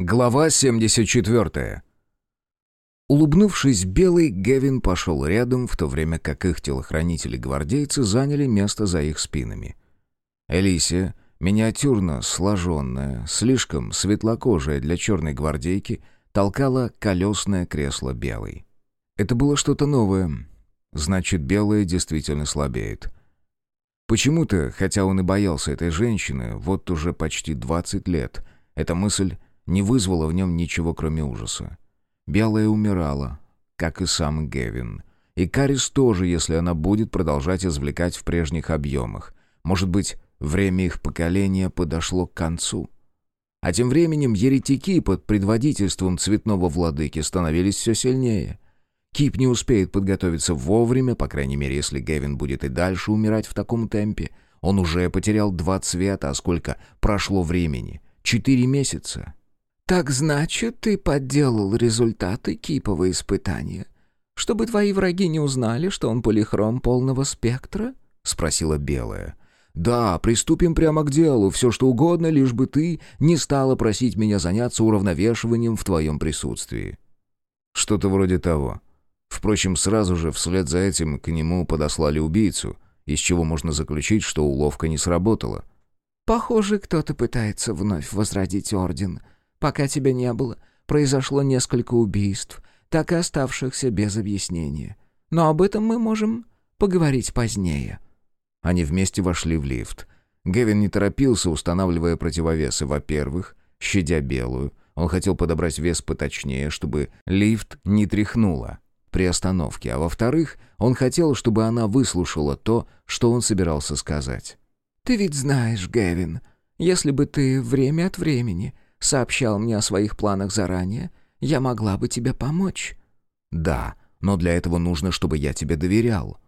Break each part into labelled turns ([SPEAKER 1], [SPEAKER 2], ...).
[SPEAKER 1] Глава 74. Улыбнувшись белый, Гевин пошел рядом, в то время как их телохранители-гвардейцы заняли место за их спинами. Элисия, миниатюрно сложенная, слишком светлокожая для черной гвардейки, толкала колесное кресло белой. Это было что-то новое. Значит, белая действительно слабеет. Почему-то, хотя он и боялся этой женщины, вот уже почти 20 лет, эта мысль не вызвало в нем ничего, кроме ужаса. Белая умирала, как и сам Гевин. И Карис тоже, если она будет продолжать извлекать в прежних объемах. Может быть, время их поколения подошло к концу. А тем временем еретики под предводительством цветного владыки становились все сильнее. Кип не успеет подготовиться вовремя, по крайней мере, если Гевин будет и дальше умирать в таком темпе. Он уже потерял два цвета, а сколько прошло времени? Четыре месяца.
[SPEAKER 2] «Так значит, ты подделал результаты кипового испытания, чтобы твои враги не узнали, что он полихром полного спектра?»
[SPEAKER 1] — спросила Белая. «Да, приступим прямо к делу, все что угодно, лишь бы ты не стала просить меня заняться уравновешиванием в твоем присутствии». Что-то вроде того. Впрочем, сразу же вслед за этим к нему подослали убийцу, из чего можно заключить, что уловка не сработала.
[SPEAKER 2] «Похоже, кто-то пытается вновь возродить Орден», Пока тебя не было, произошло несколько убийств, так и оставшихся без объяснения. Но об этом мы можем поговорить позднее».
[SPEAKER 1] Они вместе вошли в лифт. Гевин не торопился, устанавливая противовесы. Во-первых, щадя белую, он хотел подобрать вес поточнее, чтобы лифт не тряхнуло при остановке. А во-вторых, он хотел, чтобы она выслушала то, что он собирался сказать.
[SPEAKER 2] «Ты ведь знаешь, Гевин, если бы ты время от времени сообщал мне о своих планах заранее, я могла бы тебе помочь».
[SPEAKER 1] «Да, но для этого нужно, чтобы я тебе доверял».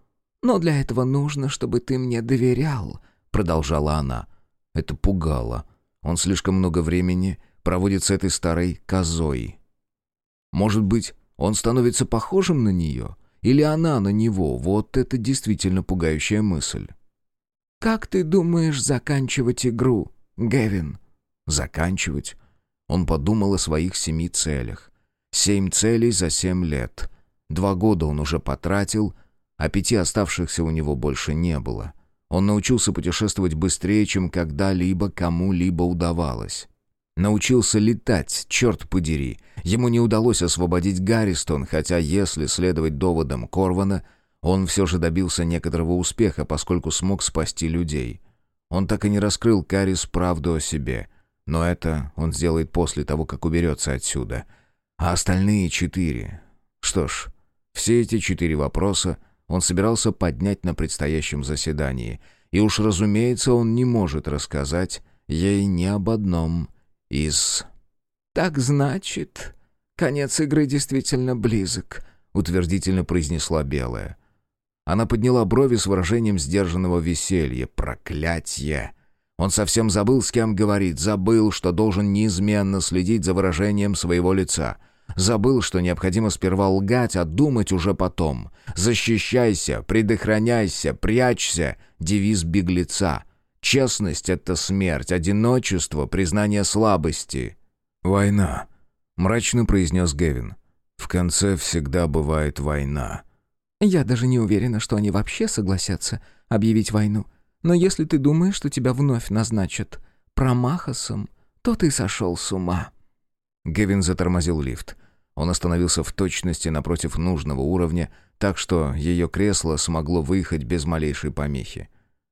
[SPEAKER 2] «Но для этого нужно, чтобы ты мне доверял», — продолжала она.
[SPEAKER 1] Это пугало. Он слишком много времени проводит с этой старой козой. Может быть, он становится похожим на нее? Или она на него? Вот это действительно пугающая мысль.
[SPEAKER 2] «Как ты думаешь заканчивать игру, Гевин?»
[SPEAKER 1] «Заканчивать? Он подумал о своих семи целях. Семь целей за семь лет. Два года он уже потратил, а пяти оставшихся у него больше не было. Он научился путешествовать быстрее, чем когда-либо кому-либо удавалось. Научился летать, черт подери. Ему не удалось освободить Гарристон, хотя, если следовать доводам Корвана, он все же добился некоторого успеха, поскольку смог спасти людей. Он так и не раскрыл Карис правду о себе — но это он сделает после того, как уберется отсюда. А остальные четыре... Что ж, все эти четыре вопроса он собирался поднять на предстоящем заседании. И уж, разумеется, он не может рассказать ей ни об одном из...
[SPEAKER 2] «Так значит, конец игры действительно близок», — утвердительно произнесла Белая.
[SPEAKER 1] Она подняла брови с выражением сдержанного веселья. «Проклятье!» Он совсем забыл, с кем говорит, забыл, что должен неизменно следить за выражением своего лица. Забыл, что необходимо сперва лгать, а думать уже потом. «Защищайся, предохраняйся, прячься» — девиз беглеца. Честность — это смерть, одиночество — признание слабости. «Война», — мрачно произнес Гевин. «В конце всегда бывает война».
[SPEAKER 2] «Я даже не уверена, что они вообще согласятся объявить войну», но если ты думаешь, что тебя вновь назначат промахасом, то ты сошел с ума».
[SPEAKER 1] Гевин затормозил лифт. Он остановился в точности напротив нужного уровня, так что ее кресло смогло выехать без малейшей помехи.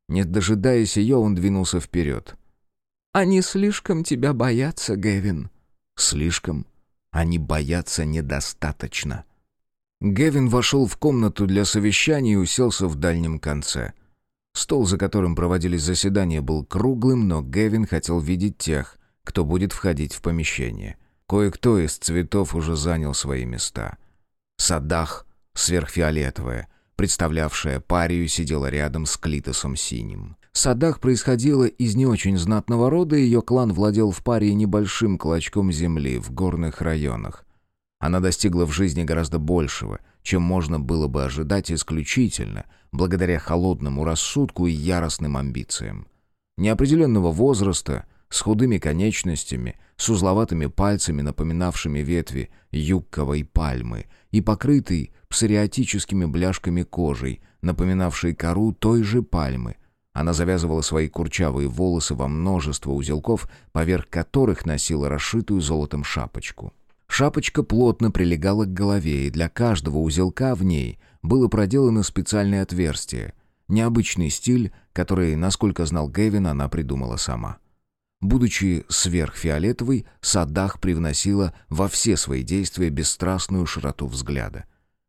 [SPEAKER 1] Не дожидаясь ее, он двинулся вперед.
[SPEAKER 2] «Они слишком тебя боятся, Гевин».
[SPEAKER 1] «Слишком? Они боятся недостаточно». Гевин вошел в комнату для совещаний и уселся в дальнем конце. Стол, за которым проводились заседания, был круглым, но Гевин хотел видеть тех, кто будет входить в помещение. Кое-кто из цветов уже занял свои места. Садах, сверхфиолетовая, представлявшая парию, сидела рядом с Клитосом синим. Садах происходила из не очень знатного рода, и ее клан владел в паре небольшим клочком земли в горных районах. Она достигла в жизни гораздо большего, чем можно было бы ожидать исключительно благодаря холодному рассудку и яростным амбициям. Неопределенного возраста, с худыми конечностями, с узловатыми пальцами, напоминавшими ветви юкковой пальмы, и покрытый псориатическими бляшками кожей, напоминавшей кору той же пальмы. Она завязывала свои курчавые волосы во множество узелков, поверх которых носила расшитую золотом шапочку. Шапочка плотно прилегала к голове, и для каждого узелка в ней было проделано специальное отверстие. Необычный стиль, который, насколько знал Гэвин, она придумала сама. Будучи сверхфиолетовой, Садах привносила во все свои действия бесстрастную широту взгляда.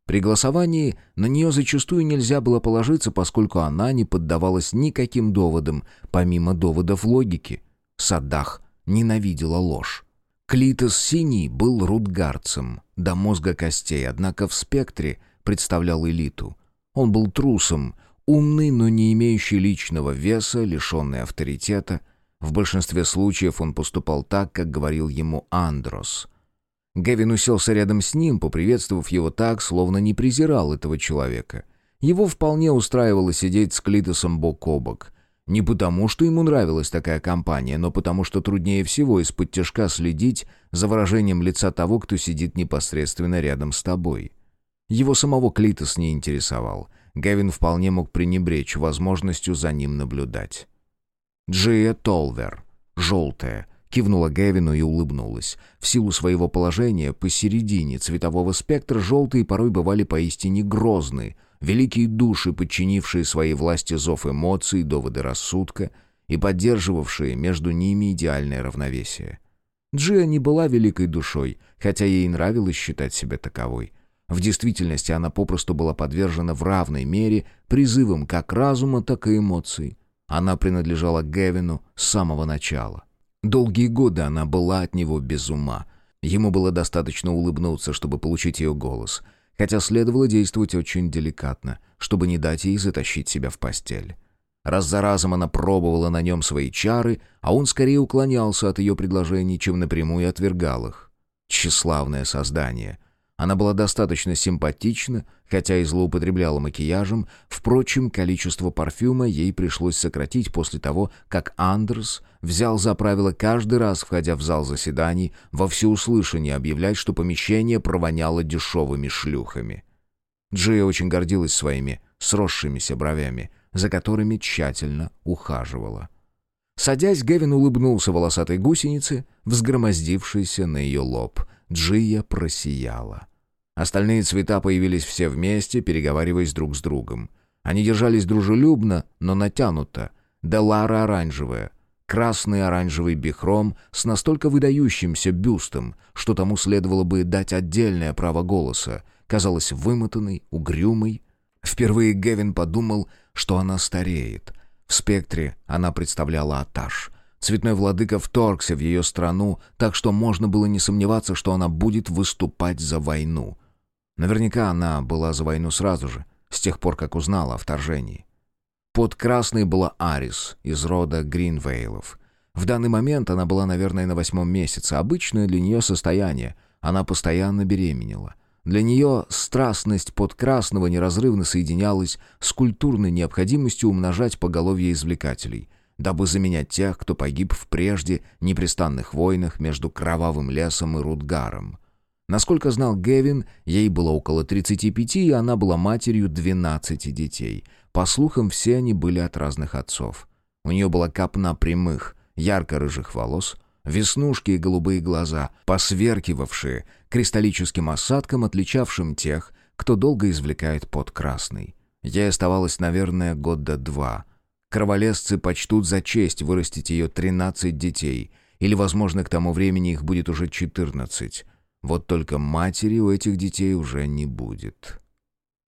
[SPEAKER 1] При голосовании на нее зачастую нельзя было положиться, поскольку она не поддавалась никаким доводам, помимо доводов логики. Садах ненавидела ложь. Клитос Синий был рутгарцем до мозга костей, однако в спектре представлял элиту. Он был трусом, умный, но не имеющий личного веса, лишенный авторитета. В большинстве случаев он поступал так, как говорил ему Андрос. Гевин уселся рядом с ним, поприветствовав его так, словно не презирал этого человека. Его вполне устраивало сидеть с Клитосом бок о бок — не потому, что ему нравилась такая компания, но потому, что труднее всего из-под тяжка следить за выражением лица того, кто сидит непосредственно рядом с тобой. Его самого Клитос не интересовал. Гевин вполне мог пренебречь возможностью за ним наблюдать. Джия Толвер, желтая, кивнула Гевину и улыбнулась. В силу своего положения посередине цветового спектра желтые порой бывали поистине грозны — великие души, подчинившие своей власти зов эмоций, доводы рассудка и поддерживавшие между ними идеальное равновесие. Джия не была великой душой, хотя ей нравилось считать себя таковой. В действительности она попросту была подвержена в равной мере призывам как разума, так и эмоций. Она принадлежала Гевину с самого начала. Долгие годы она была от него без ума. Ему было достаточно улыбнуться, чтобы получить ее голос — хотя следовало действовать очень деликатно, чтобы не дать ей затащить себя в постель. Раз за разом она пробовала на нем свои чары, а он скорее уклонялся от ее предложений, чем напрямую отвергал их. Тщеславное создание — она была достаточно симпатична, хотя и злоупотребляла макияжем, впрочем, количество парфюма ей пришлось сократить после того, как Андерс взял за правило каждый раз, входя в зал заседаний, во всеуслышание объявлять, что помещение провоняло дешевыми шлюхами. Джия очень гордилась своими сросшимися бровями, за которыми тщательно ухаживала. Садясь, Гевин улыбнулся волосатой гусенице, взгромоздившейся на ее лоб. Джия просияла. Остальные цвета появились все вместе, переговариваясь друг с другом. Они держались дружелюбно, но натянуто. Делара оранжевая, красный оранжевый бихром с настолько выдающимся бюстом, что тому следовало бы дать отдельное право голоса, казалась вымотанной, угрюмой. Впервые Гевин подумал, что она стареет. В спектре она представляла Аташ — Цветной владыка вторгся в ее страну, так что можно было не сомневаться, что она будет выступать за войну. Наверняка она была за войну сразу же, с тех пор, как узнала о вторжении. Под красной была Арис из рода Гринвейлов. В данный момент она была, наверное, на восьмом месяце. Обычное для нее состояние. Она постоянно беременела. Для нее страстность подкрасного неразрывно соединялась с культурной необходимостью умножать поголовье извлекателей — дабы заменять тех, кто погиб в прежде непрестанных войнах между Кровавым лесом и Рудгаром. Насколько знал Гевин, ей было около 35, и она была матерью 12 детей. По слухам, все они были от разных отцов. У нее была копна прямых, ярко-рыжих волос, веснушки и голубые глаза, посверкивавшие кристаллическим осадком, отличавшим тех, кто долго извлекает под красный. Ей оставалось, наверное, года два — Кроволесцы почтут за честь вырастить ее 13 детей, или, возможно, к тому времени их будет уже 14. Вот только матери у этих детей уже не будет.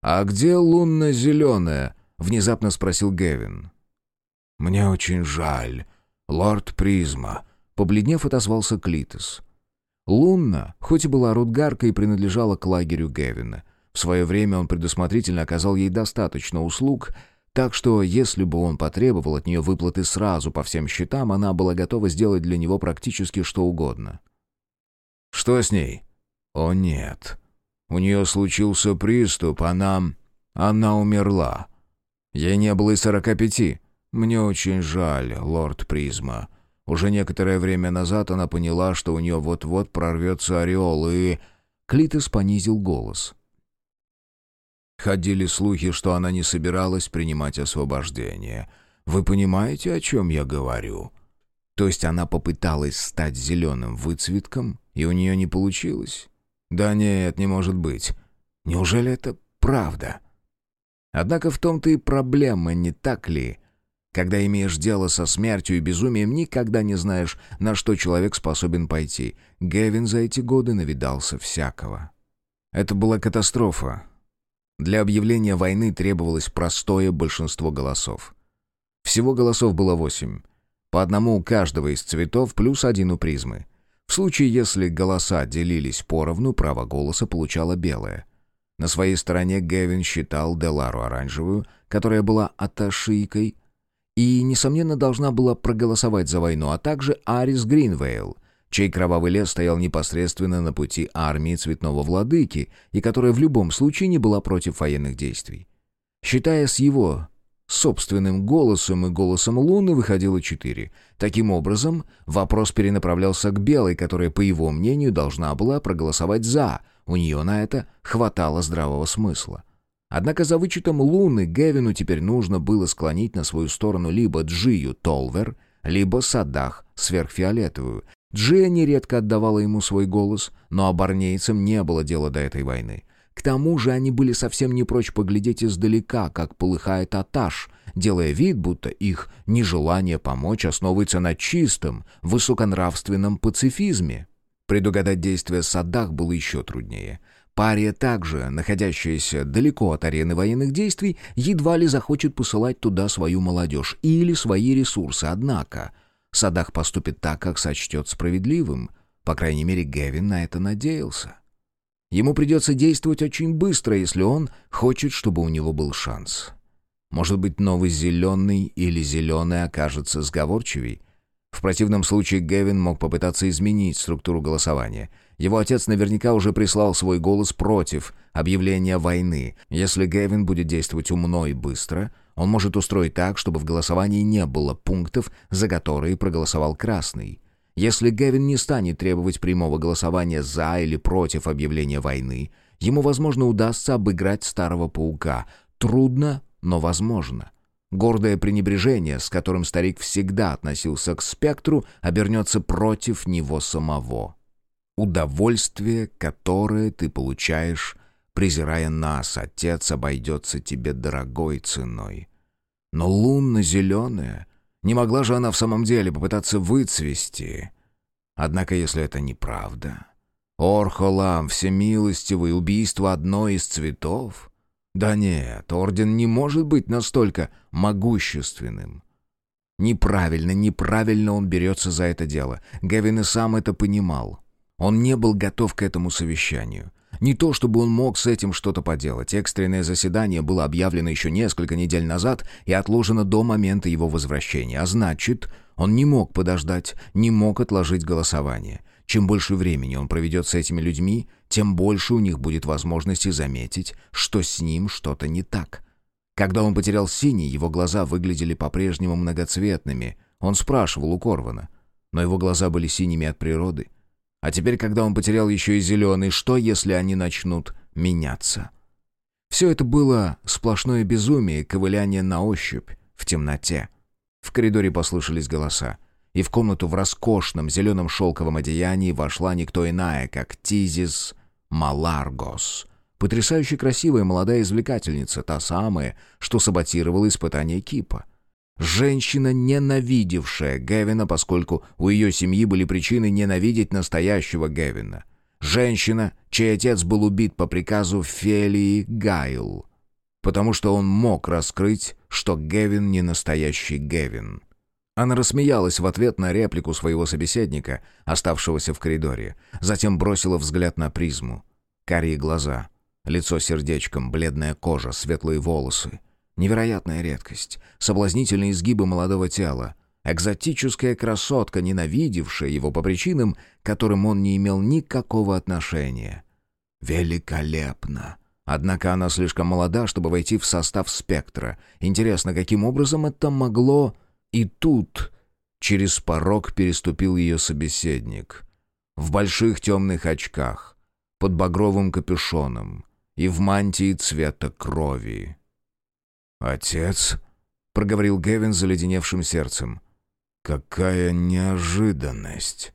[SPEAKER 1] «А где лунно-зеленая?» — внезапно спросил Гевин. «Мне очень жаль, лорд Призма», — побледнев отозвался Клитос. Лунна, хоть и была рудгаркой, принадлежала к лагерю Гевина. В свое время он предусмотрительно оказал ей достаточно услуг — так что, если бы он потребовал от нее выплаты сразу по всем счетам, она была готова сделать для него практически что угодно. «Что с ней?» «О, нет. У нее случился приступ, она... она умерла. Ей не было и сорока пяти. Мне очень жаль, лорд Призма. Уже некоторое время назад она поняла, что у нее вот-вот прорвется ореол, и... Клитос понизил голос. Ходили слухи, что она не собиралась принимать освобождение. Вы понимаете, о чем я говорю? То есть она попыталась стать зеленым выцветком, и у нее не получилось? Да нет, не может быть. Неужели это правда? Однако в том-то и проблема, не так ли? Когда имеешь дело со смертью и безумием, никогда не знаешь, на что человек способен пойти. Гевин за эти годы навидался всякого. Это была катастрофа. Для объявления войны требовалось простое большинство голосов. Всего голосов было восемь. По одному у каждого из цветов плюс один у призмы. В случае, если голоса делились поровну, право голоса получала белая. На своей стороне Гевин считал Делару оранжевую, которая была аташийкой, и, несомненно, должна была проголосовать за войну, а также Арис Гринвейл, чей кровавый лес стоял непосредственно на пути армии Цветного Владыки и которая в любом случае не была против военных действий. Считая с его собственным голосом и голосом Луны выходило четыре. Таким образом, вопрос перенаправлялся к Белой, которая, по его мнению, должна была проголосовать «за». У нее на это хватало здравого смысла. Однако за вычетом Луны Гевину теперь нужно было склонить на свою сторону либо Джию Толвер, либо Садах сверхфиолетовую. Джия нередко отдавала ему свой голос, но оборнейцам не было дела до этой войны. К тому же они были совсем не прочь поглядеть издалека, как полыхает Аташ, делая вид, будто их нежелание помочь основывается на чистом, высоконравственном пацифизме. Предугадать действия Садах было еще труднее. Пария также, находящаяся далеко от арены военных действий, едва ли захочет посылать туда свою молодежь или свои ресурсы. Однако Садах поступит так, как сочтет справедливым. По крайней мере, Гевин на это надеялся. Ему придется действовать очень быстро, если он хочет, чтобы у него был шанс. Может быть, новый зеленый или зеленый окажется сговорчивей? В противном случае Гевин мог попытаться изменить структуру голосования — его отец наверняка уже прислал свой голос против объявления войны. Если Гэвин будет действовать умно и быстро, он может устроить так, чтобы в голосовании не было пунктов, за которые проголосовал Красный. Если Гэвин не станет требовать прямого голосования за или против объявления войны, ему, возможно, удастся обыграть Старого Паука. Трудно, но возможно. Гордое пренебрежение, с которым старик всегда относился к спектру, обернется против него самого удовольствие, которое ты получаешь, презирая нас, отец обойдется тебе дорогой ценой. Но лунно зеленая, не могла же она в самом деле попытаться выцвести. Однако, если это неправда... Орхолам, всемилостивый, убийство одной из цветов? Да нет, орден не может быть настолько могущественным. Неправильно, неправильно он берется за это дело. Гевин и сам это понимал. Он не был готов к этому совещанию. Не то, чтобы он мог с этим что-то поделать. Экстренное заседание было объявлено еще несколько недель назад и отложено до момента его возвращения. А значит, он не мог подождать, не мог отложить голосование. Чем больше времени он проведет с этими людьми, тем больше у них будет возможности заметить, что с ним что-то не так. Когда он потерял синий, его глаза выглядели по-прежнему многоцветными. Он спрашивал у Корвана, но его глаза были синими от природы — а теперь, когда он потерял еще и зеленый, что, если они начнут меняться? Все это было сплошное безумие, ковыляние на ощупь, в темноте. В коридоре послышались голоса, и в комнату в роскошном зеленом шелковом одеянии вошла никто иная, как Тизис Маларгос. Потрясающе красивая молодая извлекательница, та самая, что саботировала испытание Кипа. Женщина, ненавидевшая Гевина, поскольку у ее семьи были причины ненавидеть настоящего Гевина. Женщина, чей отец был убит по приказу Фелии Гайл, потому что он мог раскрыть, что Гевин не настоящий Гевин. Она рассмеялась в ответ на реплику своего собеседника, оставшегося в коридоре. Затем бросила взгляд на призму. Карие глаза, лицо сердечком, бледная кожа, светлые волосы. Невероятная редкость, соблазнительные изгибы молодого тела, экзотическая красотка, ненавидевшая его по причинам, к которым он не имел никакого отношения. Великолепно! Однако она слишком молода, чтобы войти в состав спектра. Интересно, каким образом это могло... И тут Через порог переступил ее собеседник. В больших темных очках, под багровым капюшоном и в мантии цвета крови. «Отец?» — проговорил Гевин заледеневшим сердцем. «Какая неожиданность!»